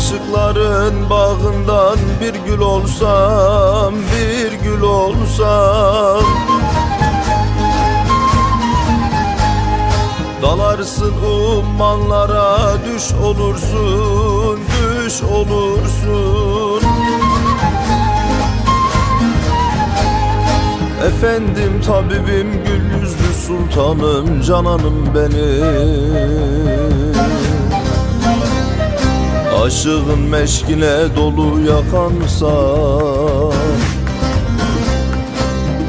Aşıkların bağından bir gül olsam, bir gül olsam. Dalarsın ummanlara düş olursun, düş olursun. Efendim tabibim gül yüzlü sultanım cananım benim Aşığın meşkine dolu yakansa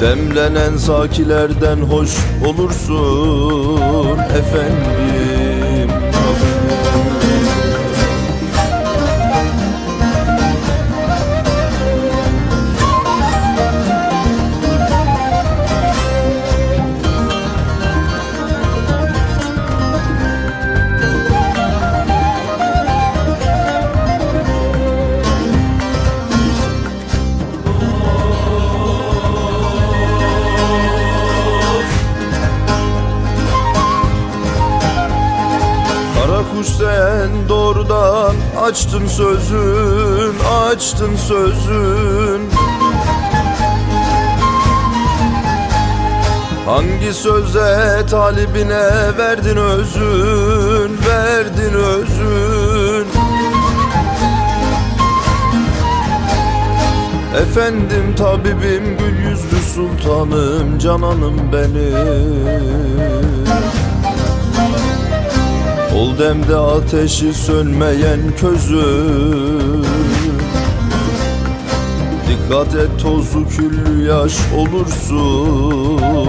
Demlenen sakilerden hoş olursun efendim kuş sen doğrudan açtın sözün, açtın sözün. Hangi söze talibine verdin özün, verdin özün? Efendim tabibim gül yüzlü sultanım cananım benim Ol demde ateşi sönmeyen közüm Dikkat et tozu küllü yaş olursun